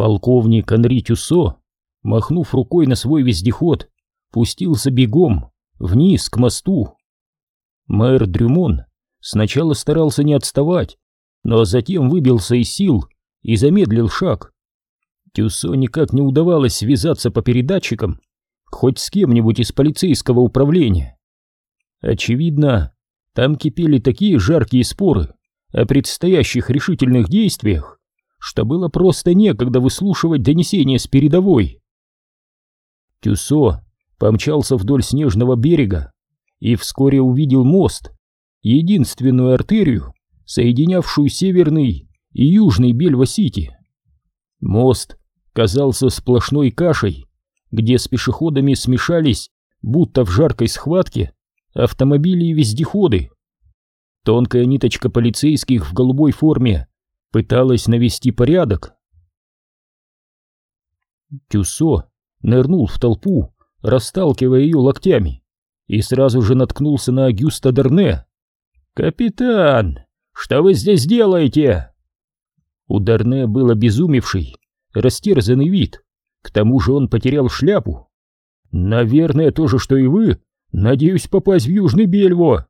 Полковник Анри Тюссо, махнув рукой на свой вездеход, пустился бегом вниз к мосту. Мэр Дрюмон сначала старался не отставать, но затем выбился из сил и замедлил шаг. Тюссо никак не удавалось связаться по передатчикам хоть с кем-нибудь из полицейского управления. Очевидно, там кипели такие жаркие споры о предстоящих решительных действиях, что было просто некогда выслушивать донесения с передовой. Тюсо помчался вдоль снежного берега и вскоре увидел мост, единственную артерию, соединявшую северный и южный Бельва-Сити. Мост казался сплошной кашей, где с пешеходами смешались, будто в жаркой схватке, автомобили и вездеходы. Тонкая ниточка полицейских в голубой форме пыталась навести порядок. Тюсо нырнул в толпу, расталкивая ее локтями, и сразу же наткнулся на Агюста Дерне. «Капитан, что вы здесь делаете?» У Дерне был обезумевший, растерзанный вид, к тому же он потерял шляпу. «Наверное, то же, что и вы. Надеюсь попасть в Южный Бельво».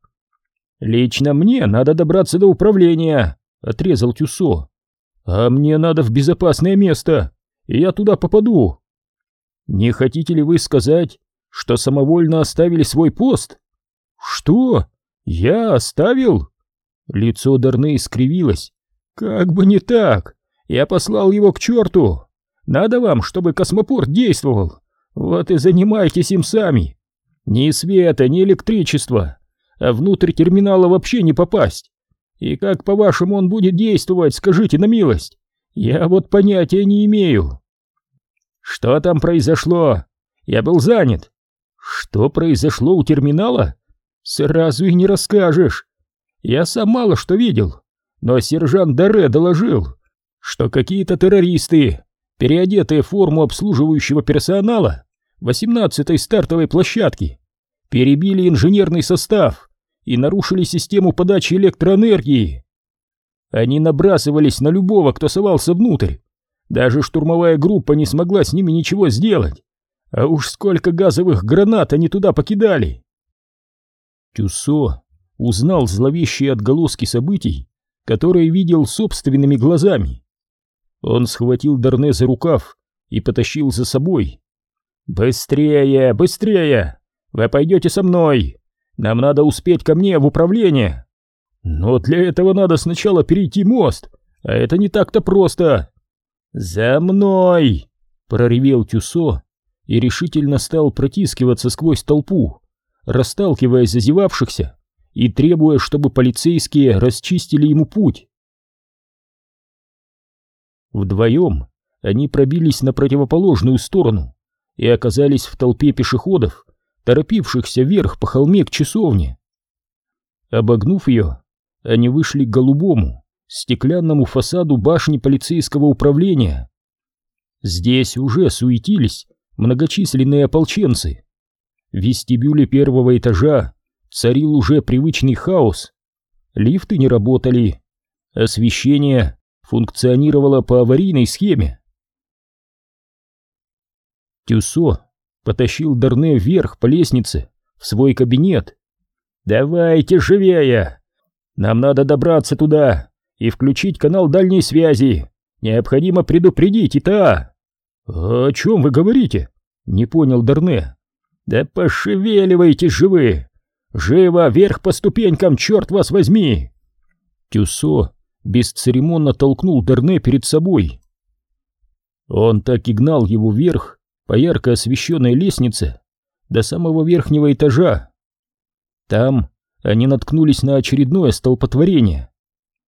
«Лично мне надо добраться до управления», — отрезал Тюсо. «А мне надо в безопасное место, и я туда попаду». «Не хотите ли вы сказать, что самовольно оставили свой пост?» «Что? Я оставил?» Лицо Дарны искривилось. «Как бы не так! Я послал его к черту! Надо вам, чтобы космопорт действовал! Вот и занимайтесь им сами! Ни света, ни электричества, а внутрь терминала вообще не попасть! И как, по-вашему, он будет действовать, скажите на милость? Я вот понятия не имею!» «Что там произошло? Я был занят!» «Что произошло у терминала? Сразу и не расскажешь!» «Я сам мало что видел, но сержант Даре доложил, что какие-то террористы, переодетые в форму обслуживающего персонала 18-й стартовой площадки, перебили инженерный состав и нарушили систему подачи электроэнергии. Они набрасывались на любого, кто совался внутрь. Даже штурмовая группа не смогла с ними ничего сделать. А уж сколько газовых гранат они туда покидали. Тюссо узнал зловещие отголоски событий, которые видел собственными глазами. Он схватил Дарне за рукав и потащил за собой. «Быстрее, быстрее! Вы пойдете со мной! Нам надо успеть ко мне в управление! Но для этого надо сначала перейти мост, а это не так-то просто!» «За мной!» — проревел Тюсо и решительно стал протискиваться сквозь толпу, расталкивая зазевавшихся и требуя, чтобы полицейские расчистили ему путь. Вдвоем они пробились на противоположную сторону и оказались в толпе пешеходов, торопившихся вверх по холме к часовне. Обогнув ее, они вышли к голубому, стеклянному фасаду башни полицейского управления. Здесь уже суетились многочисленные ополченцы. В вестибюле первого этажа царил уже привычный хаос. Лифты не работали, освещение функционировала по аварийной схеме. Тюсо потащил Дарне вверх по лестнице в свой кабинет. «Давайте живее! Нам надо добраться туда и включить канал дальней связи. Необходимо предупредить ИТА». «О чем вы говорите?» — не понял Дарне. «Да пошевеливайтесь же вы! Живо вверх по ступенькам, черт вас возьми!» Тюсо бесцеремонно толкнул Дерне перед собой. Он так и гнал его вверх по ярко освещенной лестнице до самого верхнего этажа. Там они наткнулись на очередное столпотворение.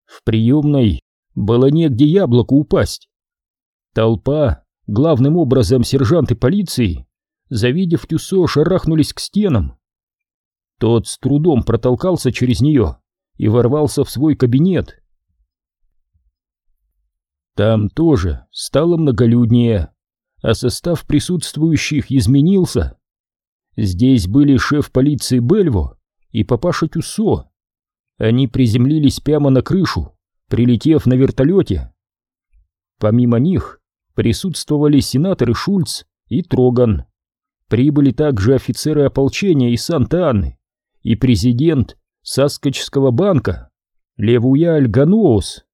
В приемной было негде яблоку упасть. Толпа, главным образом сержанты полиции, завидев Тюсо, шарахнулись к стенам. Тот с трудом протолкался через нее и ворвался в свой кабинет. Там тоже стало многолюднее, а состав присутствующих изменился. Здесь были шеф полиции Бельво и папаша Тюссо. Они приземлились прямо на крышу, прилетев на вертолете. Помимо них, присутствовали сенаторы Шульц и Троган. Прибыли также офицеры ополчения из Санта-Анны и президент Саскочского банка Левуя Альганоус.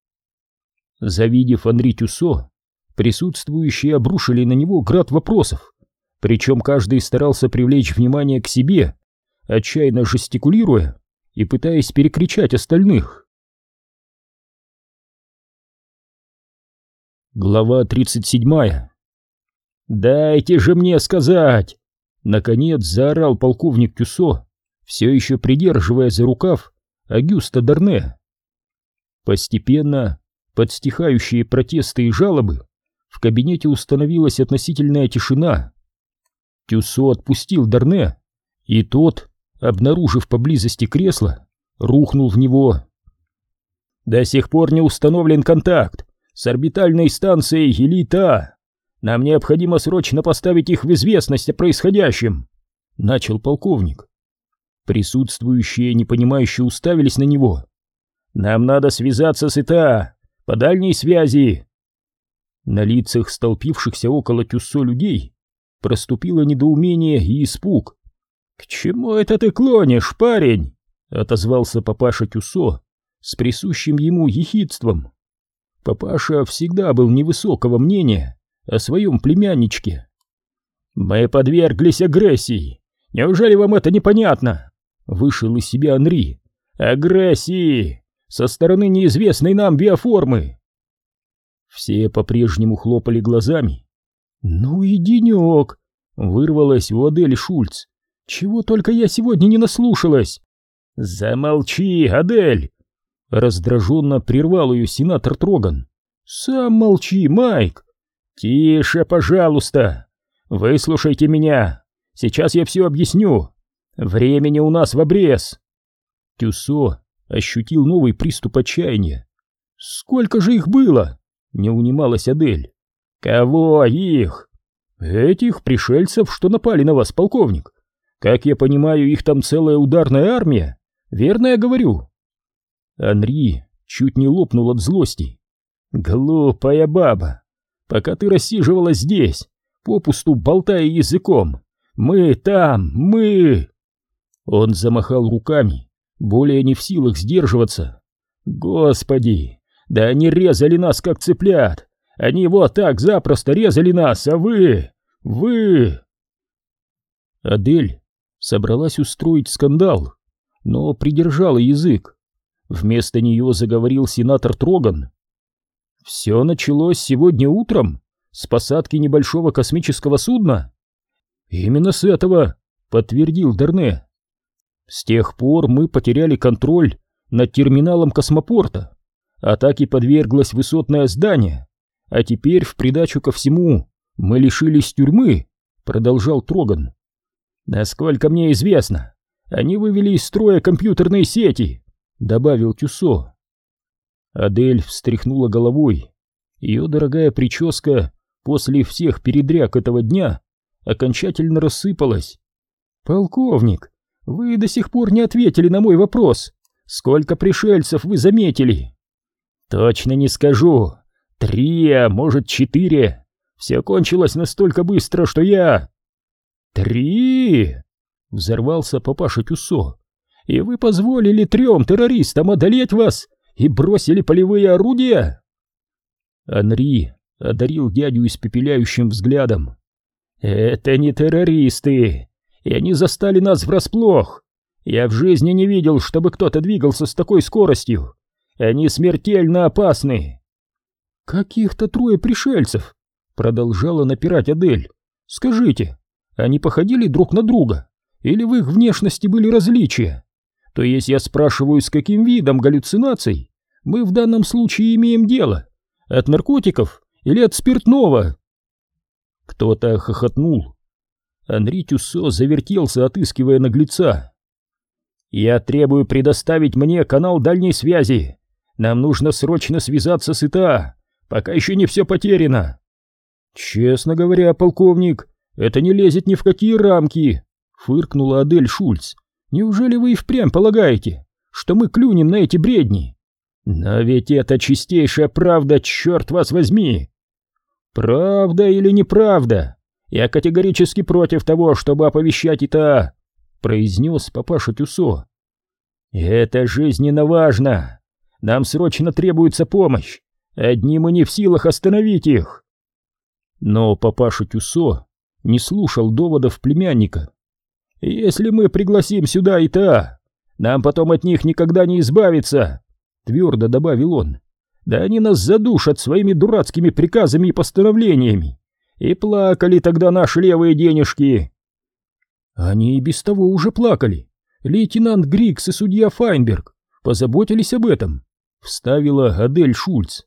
Завидев Анри Тюсо, присутствующие обрушили на него град вопросов, причем каждый старался привлечь внимание к себе, отчаянно жестикулируя и пытаясь перекричать остальных. Глава 37 «Дайте же мне сказать!» Наконец заорал полковник Тюсо, все еще придерживая за рукав Агюста Дарне. Постепенно, под стихающие протесты и жалобы, в кабинете установилась относительная тишина. Тюсо отпустил Дарне, и тот, обнаружив поблизости кресло, рухнул в него. «До сих пор не установлен контакт с орбитальной станцией Элита. Нам необходимо срочно поставить их в известность о происходящем», — начал полковник. Присутствующие непонимающе уставились на него. «Нам надо связаться с ИТА по дальней связи!» На лицах столпившихся около Тюссо людей проступило недоумение и испуг. «К чему это ты клонишь, парень?» — отозвался папаша Тюссо с присущим ему ехидством. Папаша всегда был невысокого мнения о своем племянничке. «Мы подверглись агрессии. Неужели вам это непонятно?» Вышел из себя Анри. «Агрессии! Со стороны неизвестной нам биоформы!» Все по-прежнему хлопали глазами. «Ну и денек!» — вырвалась у Адели Шульц. «Чего только я сегодня не наслушалась!» «Замолчи, Адель!» Раздраженно прервал ее сенатор Троган. «Сам молчи, Майк!» «Тише, пожалуйста! Выслушайте меня! Сейчас я все объясню! Времени у нас в обрез!» Тюсо ощутил новый приступ отчаяния. «Сколько же их было?» — не унималась Адель. «Кого их?» «Этих пришельцев, что напали на вас, полковник. Как я понимаю, их там целая ударная армия. Верно я говорю?» Анри чуть не лопнул от злости. «Глупая баба! Пока ты рассиживала здесь, попусту болтая языком, мы там, мы...» Он замахал руками, более не в силах сдерживаться. «Господи! Да они резали нас, как цыплят! Они вот так запросто резали нас, а вы... вы...» Адель собралась устроить скандал, но придержала язык. Вместо нее заговорил сенатор Троган. «Все началось сегодня утром, с посадки небольшого космического судна?» «Именно с этого», — подтвердил Дерне. С тех пор мы потеряли контроль над терминалом космопорта. Атаке подверглось высотное здание, а теперь в придачу ко всему мы лишились тюрьмы, продолжал Троган. Насколько мне известно, они вывели из строя компьютерные сети, добавил Тюсо. Адель встряхнула головой. Ее дорогая прическа после всех передряг этого дня окончательно рассыпалась. «Полковник, вы до сих пор не ответили на мой вопрос. Сколько пришельцев вы заметили? Точно не скажу. Три, а может четыре. Все кончилось настолько быстро, что я... Три! Взорвался папаша Тюсо. И вы позволили трем террористам одолеть вас и бросили полевые орудия? Анри одарил дядю испепеляющим взглядом. «Это не террористы и они застали нас врасплох. Я в жизни не видел, чтобы кто-то двигался с такой скоростью. Они смертельно опасны. Каких-то трое пришельцев, продолжала напирать Адель. Скажите, они походили друг на друга? Или в их внешности были различия? То есть я спрашиваю, с каким видом галлюцинаций мы в данном случае имеем дело? От наркотиков или от спиртного? Кто-то хохотнул, Анри Тюссо завертелся, отыскивая наглеца. «Я требую предоставить мне канал дальней связи. Нам нужно срочно связаться с ИТА, пока еще не все потеряно». «Честно говоря, полковник, это не лезет ни в какие рамки», — фыркнула Адель Шульц. «Неужели вы и впрямь полагаете, что мы клюнем на эти бредни?» «Но ведь это чистейшая правда, черт вас возьми!» «Правда или неправда? Я категорически против того, чтобы оповещать это», — произнес папаша Тюсо. «Это жизненно важно. Нам срочно требуется помощь. Одни мы не в силах остановить их». Но папаша Тюсо не слушал доводов племянника. «Если мы пригласим сюда и та, нам потом от них никогда не избавиться», — твердо добавил он. «Да они нас задушат своими дурацкими приказами и постановлениями. И плакали тогда наши левые денежки». Они и без того уже плакали. Лейтенант Грикс и судья Файнберг позаботились об этом, — вставила Адель Шульц.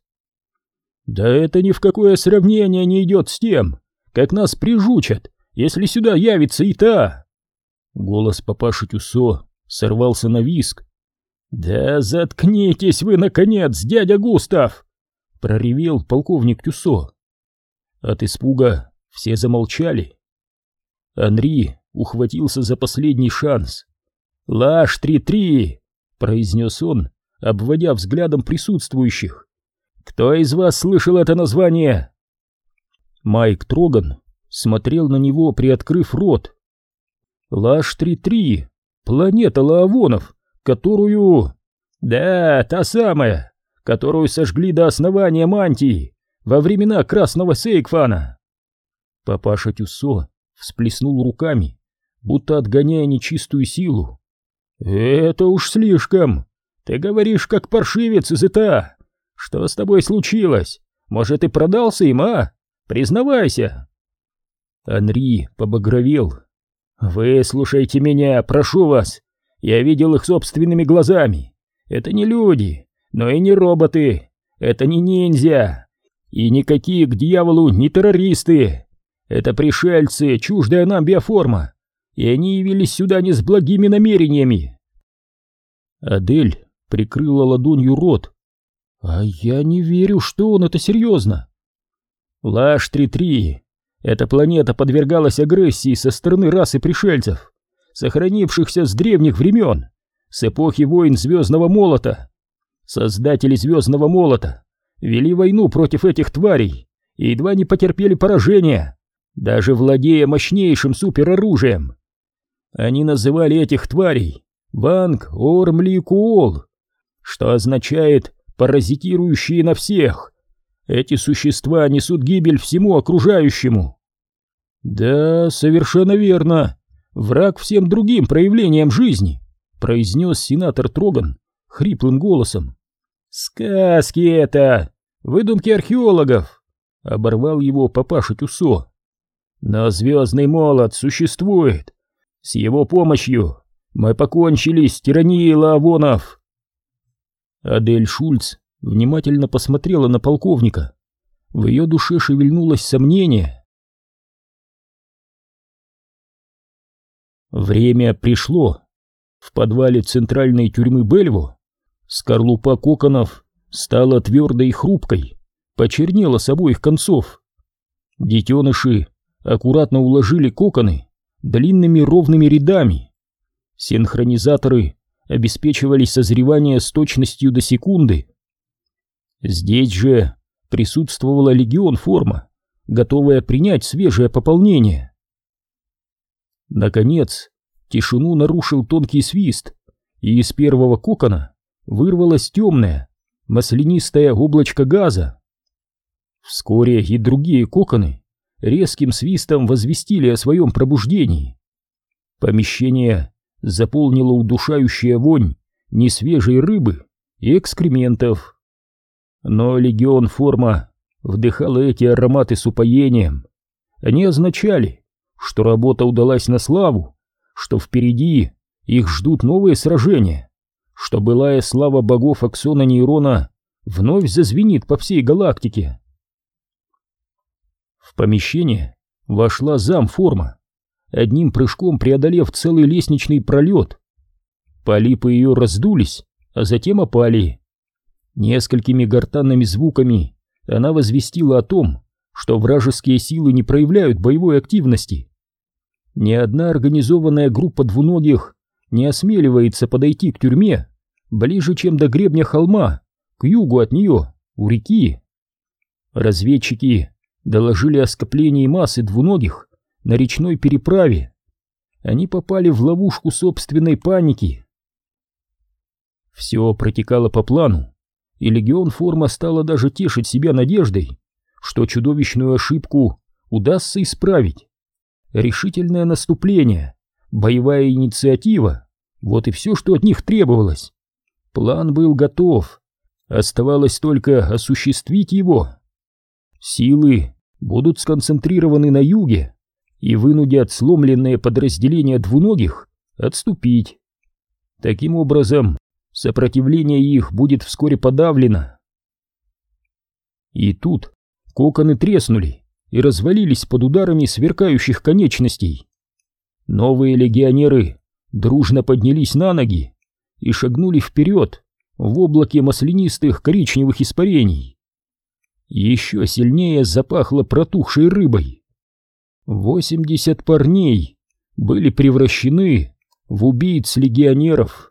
«Да это ни в какое сравнение не идет с тем, как нас прижучат, если сюда явится и та!» Голос папаши Тюсо сорвался на виск. «Да заткнитесь вы, наконец, дядя Густав!» — проревел полковник Тюсо. От испуга все замолчали. Анри ухватился за последний шанс. «Лаш три-три!» — произнес он, обводя взглядом присутствующих. «Кто из вас слышал это название?» Майк Троган смотрел на него, приоткрыв рот. «Лаш-3-3, планета Лаавонов, которую...» «Да, та самая, которую сожгли до основания мантии во времена Красного Сейкфана!» Папаша Тюссо всплеснул руками, будто отгоняя нечистую силу. «Это уж слишком! Ты говоришь, как паршивец из ИТА! Что с тобой случилось? Может, ты продался им, а? Признавайся!» Анри побагровел. «Вы слушайте меня, прошу вас! Я видел их собственными глазами! Это не люди, но и не роботы! Это не ниндзя! И никакие к дьяволу не террористы! Это пришельцы, чуждая нам биоформа! И они явились сюда не с благими намерениями!» Адель прикрыла ладонью рот. «А я не верю, что он это серьезно!» «Лаш-3-3 эта планета подвергалась агрессии со стороны расы пришельцев, сохранившихся с древних времен, с эпохи войн Звездного Молота. Создатели Звездного Молота вели войну против этих тварей и едва не потерпели поражения, даже владея мощнейшим супероружием. Они называли этих тварей Ванг Ормли Куол, что означает «паразитирующие на всех». Эти существа несут гибель всему окружающему. Да, совершенно верно. Враг всем другим проявлениям жизни, произнес сенатор Троган хриплым голосом. Сказки это, выдумки археологов, оборвал его папаша Тюсо. Но звездный молот существует. С его помощью мы покончили с тиранией лавонов. Адель Шульц внимательно посмотрела на полковника. В ее душе шевельнулось сомнение. Время пришло. В подвале центральной тюрьмы Бельву скорлупа коконов стала твердой и хрупкой, почернела с обоих концов. Детеныши аккуратно уложили коконы длинными ровными рядами. Синхронизаторы обеспечивали созревание с точностью до секунды. Здесь же присутствовала легион форма, готовая принять свежее пополнение. Наконец, тишину нарушил тонкий свист, и из первого кокона вырвалось темное, маслянистое облачко газа. Вскоре и другие коконы резким свистом возвестили о своем пробуждении. Помещение заполнила удушающая вонь несвежей рыбы и экскрементов. Но легион форма вдыхала эти ароматы с упоением. Они означали, что работа удалась на славу, что впереди их ждут новые сражения, что былая слава богов Аксона Нейрона вновь зазвенит по всей галактике. В помещение вошла замформа, одним прыжком преодолев целый лестничный пролет. Полипы ее раздулись, а затем опали. Несколькими гортанными звуками она возвестила о том, что вражеские силы не проявляют боевой активности. Ни одна организованная группа двуногих не осмеливается подойти к тюрьме ближе, чем до гребня холма, к югу от нее, у реки. Разведчики доложили о скоплении массы двуногих на речной переправе. Они попали в ловушку собственной паники. Все протекало по плану, и легион форма стала даже тешить себя надеждой, что чудовищную ошибку удастся исправить. Решительное наступление, боевая инициатива — вот и все, что от них требовалось. План был готов, оставалось только осуществить его. Силы будут сконцентрированы на юге и вынудят сломленные подразделения двуногих отступить. Таким образом, сопротивление их будет вскоре подавлено. И тут коконы треснули и развалились под ударами сверкающих конечностей. Новые легионеры дружно поднялись на ноги и шагнули вперед в облаке маслянистых коричневых испарений. Еще сильнее запахло протухшей рыбой. Восемьдесят парней были превращены в убийц легионеров.